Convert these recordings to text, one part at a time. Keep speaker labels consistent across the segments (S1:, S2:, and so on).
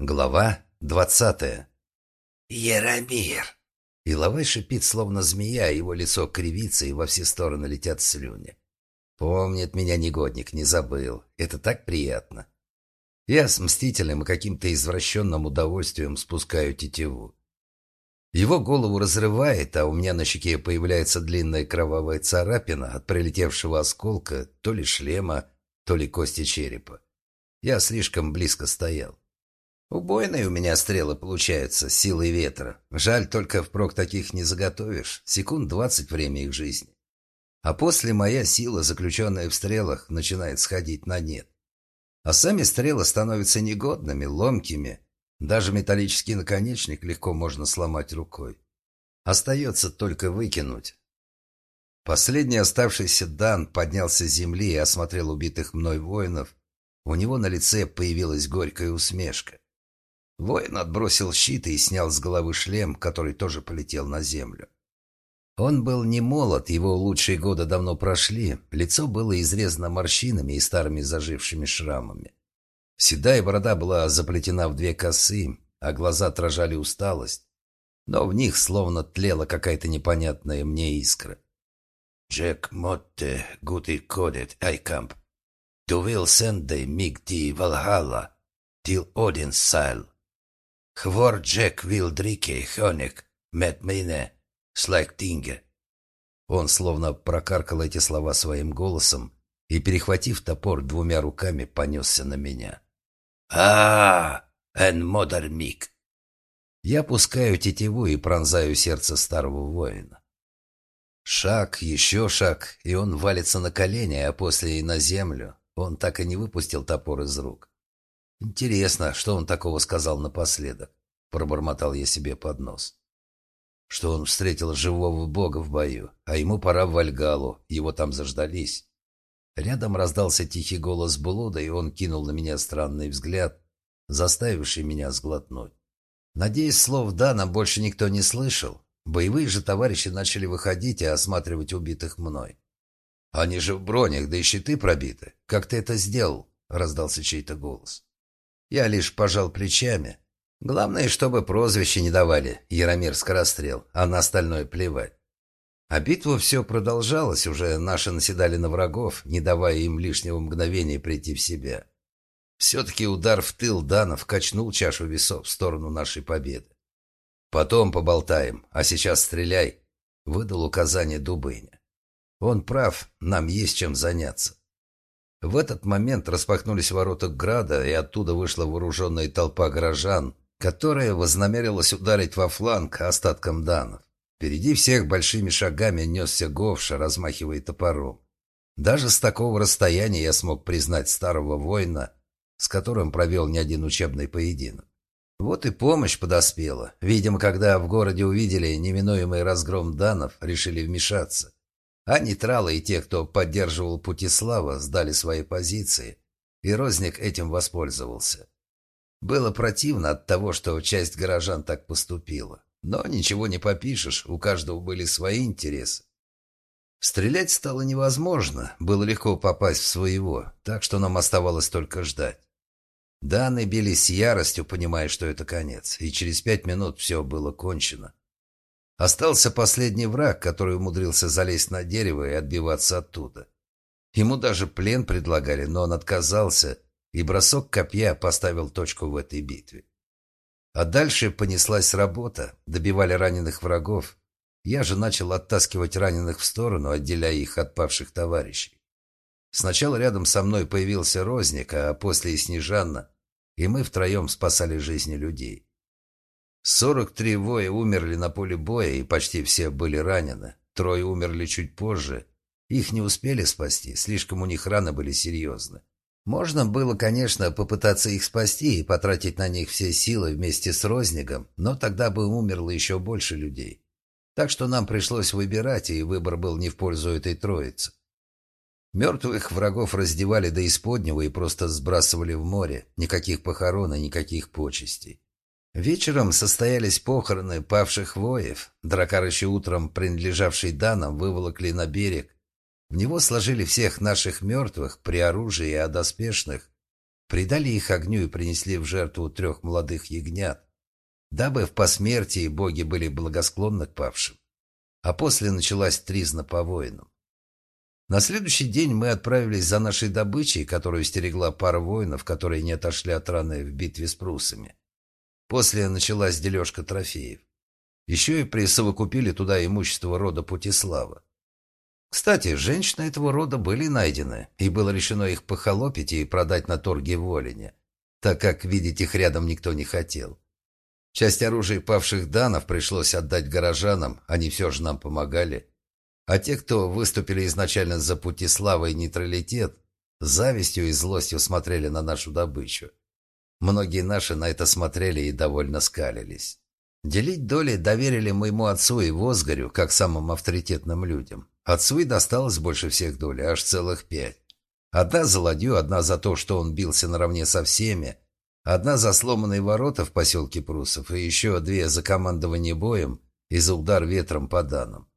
S1: Глава двадцатая.
S2: «Яромир!»
S1: Иловай шипит, словно змея, его лицо кривится, и во все стороны летят слюни. Помнит меня негодник, не забыл. Это так приятно. Я с мстительным и каким-то извращенным удовольствием спускаю тетиву. Его голову разрывает, а у меня на щеке появляется длинная кровавая царапина от прилетевшего осколка то ли шлема, то ли кости черепа. Я слишком близко стоял. Убойные у меня стрелы получаются, силой ветра. Жаль, только впрок таких не заготовишь. Секунд двадцать время их жизни. А после моя сила, заключенная в стрелах, начинает сходить на нет. А сами стрелы становятся негодными, ломкими. Даже металлический наконечник легко можно сломать рукой. Остается только выкинуть. Последний оставшийся Дан поднялся с земли и осмотрел убитых мной воинов. У него на лице появилась горькая усмешка. Воин отбросил щит и снял с головы шлем, который тоже полетел на землю. Он был не молод, его лучшие годы давно прошли, лицо было изрезано морщинами и старыми зажившими шрамами. Седая борода была заплетена в две косы, а глаза отражали усталость, но в них словно тлела какая-то непонятная мне искра.
S2: «Джек Мотте гуди кодет айкамп. Du vill sända mig till Valhalla, till Odins säl. Хвор Джек vill dricka honung med mina släktingar».
S1: Он словно прокаркал эти слова своим голосом и, перехватив топор двумя руками, понесся на меня.
S2: а эн модар миг!»
S1: Я пускаю тетиву и пронзаю сердце старого воина. Шаг, еще шаг, и он валится на колени, а после и на землю. Он так и не выпустил топор из рук. Интересно, что он такого сказал напоследок? Пробормотал я себе под нос. Что он встретил живого бога в бою, а ему пора в Вальгалу, его там заждались. Рядом раздался тихий голос Блуда, и он кинул на меня странный взгляд, заставивший меня сглотнуть. Надеюсь, слов Дана больше никто не слышал. Боевые же товарищи начали выходить и осматривать убитых мной. «Они же в бронях, да и щиты пробиты. Как ты это сделал?» — раздался чей-то голос. Я лишь пожал плечами. Главное, чтобы прозвище не давали Яромир Скорострел, а на остальное плевать. А битва все продолжалась, уже наши наседали на врагов, не давая им лишнего мгновения прийти в себя. Все-таки удар в тыл Данов качнул чашу весов в сторону нашей победы. «Потом поболтаем, а сейчас стреляй», — выдал указание Дубыня. «Он прав, нам есть чем заняться». В этот момент распахнулись ворота Града, и оттуда вышла вооруженная толпа горожан, которая вознамерилась ударить во фланг остатком данов. Впереди всех большими шагами несся Говша, размахивая топором. Даже с такого расстояния я смог признать старого воина, с которым провел не один учебный поединок. Вот и помощь подоспела. Видимо, когда в городе увидели неминуемый разгром данов, решили вмешаться. А нейтралы и те, кто поддерживал Путислава, сдали свои позиции, и Розник этим воспользовался. Было противно от того, что часть горожан так поступила. Но ничего не попишешь, у каждого были свои интересы. Стрелять стало невозможно, было легко попасть в своего, так что нам оставалось только ждать. Даны били с яростью, понимая, что это конец, и через пять минут все было кончено. Остался последний враг, который умудрился залезть на дерево и отбиваться оттуда. Ему даже плен предлагали, но он отказался, и бросок копья поставил точку в этой битве. А дальше понеслась работа, добивали раненых врагов. Я же начал оттаскивать раненых в сторону, отделяя их от павших товарищей. Сначала рядом со мной появился Розник, а после и Снежанна, и мы втроем спасали жизни людей. Сорок три воя умерли на поле боя, и почти все были ранены. Трое умерли чуть позже. Их не успели спасти, слишком у них раны были серьезны. Можно было, конечно, попытаться их спасти и потратить на них все силы вместе с Рознигом, но тогда бы умерло еще больше людей. Так что нам пришлось выбирать, и выбор был не в пользу этой троицы. Мертвых врагов раздевали до исподнего и просто сбрасывали в море. Никаких похорон и никаких почестей. Вечером состоялись похороны павших воев. Дракар еще утром, принадлежавший Данам, выволокли на берег в него сложили всех наших мертвых при оружии и одоспешных, Предали их огню и принесли в жертву трех молодых ягнят, дабы в посмертии боги были благосклонны к павшим. А после началась тризна по воинам. На следующий день мы отправились за нашей добычей, которую стерегла пара воинов, которые не отошли от раны в битве с прусами. После началась дележка трофеев. Еще и присовокупили туда имущество рода Путислава. Кстати, женщины этого рода были найдены, и было решено их похолопить и продать на торге в Волине, так как видеть их рядом никто не хотел. Часть оружия павших данов пришлось отдать горожанам, они все же нам помогали. А те, кто выступили изначально за пути славы и нейтралитет, завистью и злостью смотрели на нашу добычу. Многие наши на это смотрели и довольно скалились. Делить доли доверили моему отцу и Возгорю, как самым авторитетным людям. Отцу и досталось больше всех доли, аж целых пять. Одна за ладью, одна за то, что он бился наравне со всеми, одна за сломанные ворота в поселке Прусов и еще две за командование боем и за удар ветром по данным.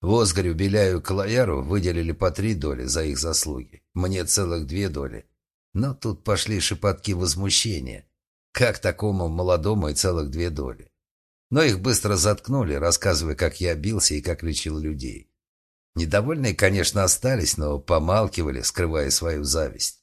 S1: Возгорю, Беляю и Калаяру выделили по три доли за их заслуги. Мне целых две доли. Но тут пошли шепотки возмущения. Как такому молодому и целых две доли? Но их быстро заткнули, рассказывая, как я бился и как лечил людей. Недовольные, конечно, остались, но помалкивали, скрывая свою зависть.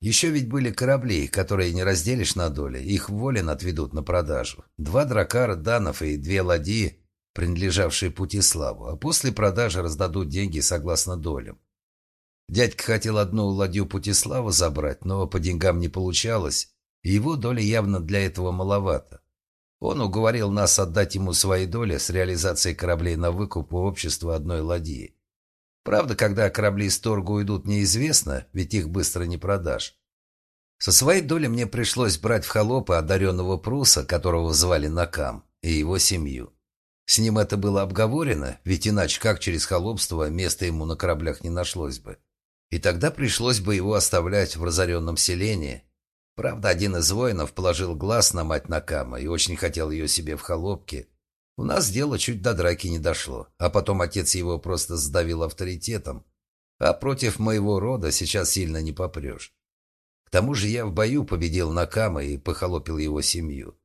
S1: Еще ведь были корабли, которые не разделишь на доли, их волен отведут на продажу. Два дракара Данов и две ладьи принадлежавшие Путиславу, а после продажи раздадут деньги согласно долям. Дядька хотел одну ладью Путислава забрать, но по деньгам не получалось, и его доли явно для этого маловато. Он уговорил нас отдать ему свои доли с реализацией кораблей на выкуп у общества одной ладьи. Правда, когда корабли из торга уйдут, неизвестно, ведь их быстро не продашь. Со своей доли мне пришлось брать в холопы одаренного пруса, которого звали Накам, и его семью. С ним это было обговорено, ведь иначе как через холопство места ему на кораблях не нашлось бы. И тогда пришлось бы его оставлять в разоренном селении. Правда, один из воинов положил глаз на мать Накама и очень хотел ее себе в холопке. У нас дело чуть до драки не дошло, а потом отец его просто сдавил авторитетом. А против моего рода сейчас сильно не попрешь. К тому же я в бою победил Накама и похолопил его семью.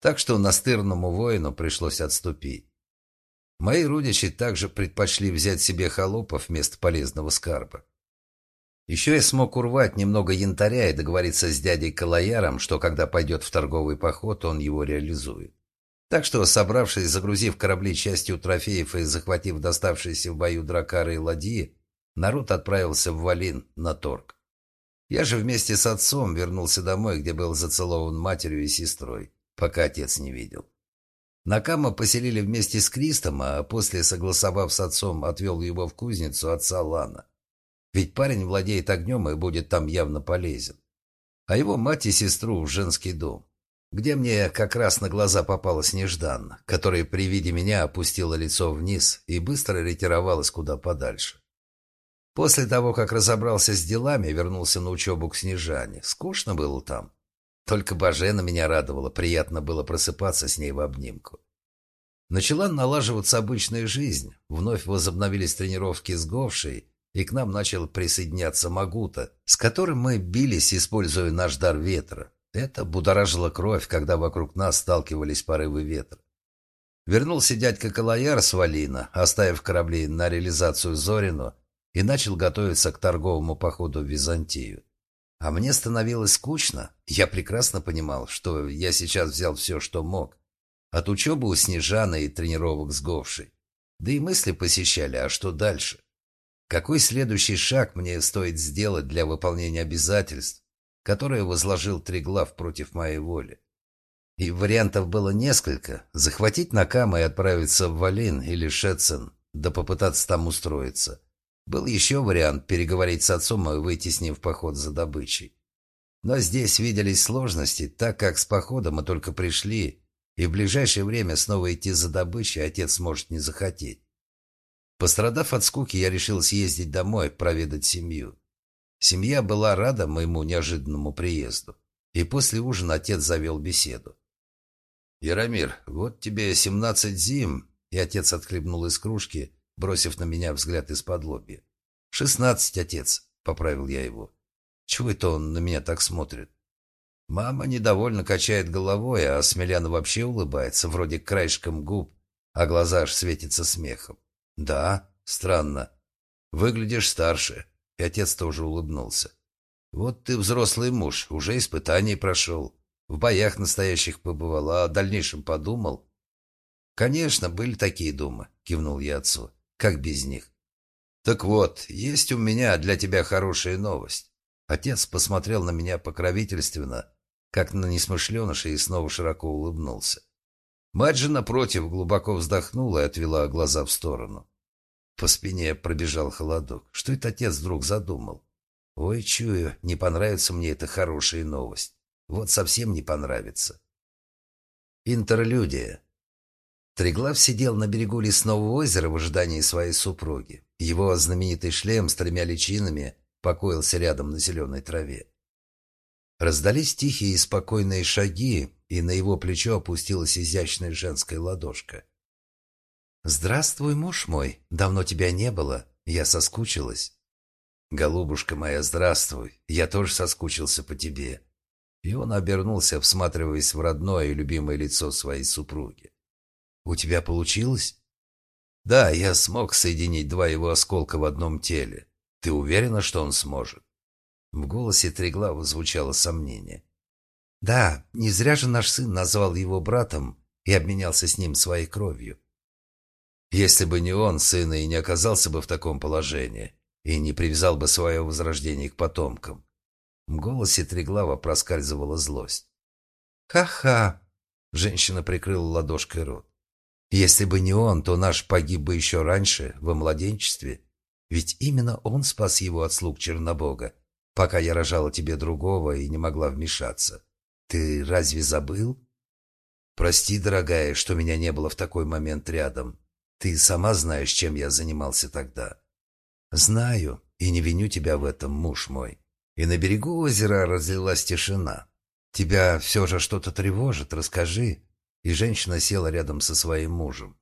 S1: Так что настырному воину пришлось отступить. Мои родичи также предпочли взять себе холопов вместо полезного скарба. Еще я смог урвать немного янтаря и договориться с дядей Калаяром, что когда пойдет в торговый поход, он его реализует. Так что, собравшись, загрузив корабли частью трофеев и захватив доставшиеся в бою дракары и ладьи, народ отправился в Валин на торг. Я же вместе с отцом вернулся домой, где был зацелован матерью и сестрой пока отец не видел. Накама поселили вместе с Кристом, а после, согласовав с отцом, отвел его в кузницу отца Лана. Ведь парень владеет огнем и будет там явно полезен. А его мать и сестру в женский дом, где мне как раз на глаза попалась Нежданна, которая при виде меня опустила лицо вниз и быстро ретировалась куда подальше. После того, как разобрался с делами, вернулся на учебу к Снежане. Скучно было там. Только Бажена меня радовала, приятно было просыпаться с ней в обнимку. Начала налаживаться обычная жизнь, вновь возобновились тренировки с Говшей, и к нам начал присоединяться Магута, с которым мы бились, используя наш дар ветра. Это будоражило кровь, когда вокруг нас сталкивались порывы ветра. Вернулся дядька Калаяр с Валина, оставив корабли на реализацию Зорину, и начал готовиться к торговому походу в Византию. А мне становилось скучно. Я прекрасно понимал, что я сейчас взял все, что мог. От учебы у Снежаны и тренировок с Говшей. Да и мысли посещали, а что дальше? Какой следующий шаг мне стоит сделать для выполнения обязательств, которые возложил Триглав против моей воли? И вариантов было несколько. Захватить Накама и отправиться в Валин или Шетцен, да попытаться там устроиться. Был еще вариант переговорить с отцом и выйти с ним в поход за добычей. Но здесь виделись сложности, так как с походом мы только пришли, и в ближайшее время снова идти за добычей отец может не захотеть. Пострадав от скуки, я решил съездить домой, проведать семью. Семья была рада моему неожиданному приезду, и после ужина отец завел беседу. «Яромир, вот тебе семнадцать зим», и отец отхлебнул из кружки, бросив на меня взгляд из-под лобья. «Шестнадцать, отец», — поправил я его. Чего это он на меня так смотрит? Мама недовольно качает головой, а Смеляна вообще улыбается, вроде краешком губ, а глаза аж светятся смехом. Да, странно. Выглядишь старше. И отец тоже улыбнулся. Вот ты взрослый муж, уже испытаний прошел. В боях настоящих побывал, а о дальнейшем подумал. Конечно, были такие думы, кивнул я отцу. Как без них? Так вот, есть у меня для тебя хорошая новость. Отец посмотрел на меня покровительственно, как на несмышленыша, и снова широко улыбнулся. Мать же, напротив, глубоко вздохнула и отвела глаза в сторону. По спине пробежал холодок. Что это отец вдруг задумал? Ой, чую, не понравится мне эта хорошая новость. Вот совсем не понравится. Интерлюдия. Триглав сидел на берегу лесного озера в ожидании своей супруги. Его знаменитый шлем с тремя личинами покоился рядом на зеленой траве. Раздались тихие и спокойные шаги, и на его плечо опустилась изящная женская ладошка. «Здравствуй, муж мой. Давно тебя не было. Я соскучилась». «Голубушка моя, здравствуй. Я тоже соскучился по тебе». И он обернулся, всматриваясь в родное и любимое лицо своей супруги. «У тебя получилось?» «Да, я смог соединить два его осколка в одном теле. Ты уверена, что он сможет?» В голосе Треглава звучало сомнение. «Да, не зря же наш сын назвал его братом и обменялся с ним своей кровью. Если бы не он, сын и не оказался бы в таком положении, и не привязал бы свое возрождение к потомкам. В голосе Треглава проскальзывала злость. «Ха-ха!» — женщина прикрыла ладошкой рот. «Если бы не он, то наш погиб бы еще раньше, во младенчестве. Ведь именно он спас его от слуг Чернобога, пока я рожала тебе другого и не могла вмешаться. Ты разве забыл?» «Прости, дорогая, что меня не было в такой момент рядом. Ты сама знаешь, чем я занимался тогда. Знаю, и не виню тебя в этом, муж мой. И на берегу озера разлилась тишина. Тебя все же что-то тревожит, расскажи. И женщина села рядом со своим мужем.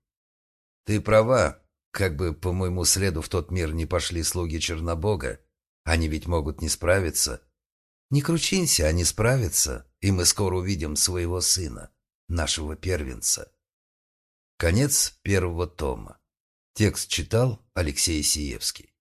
S1: Ты права. Как бы по моему следу в тот мир не пошли слуги Чернобога, они ведь могут не справиться. Не кручинься, они справятся, и мы скоро увидим своего сына, нашего первенца. Конец первого тома. Текст читал Алексей Сиевский.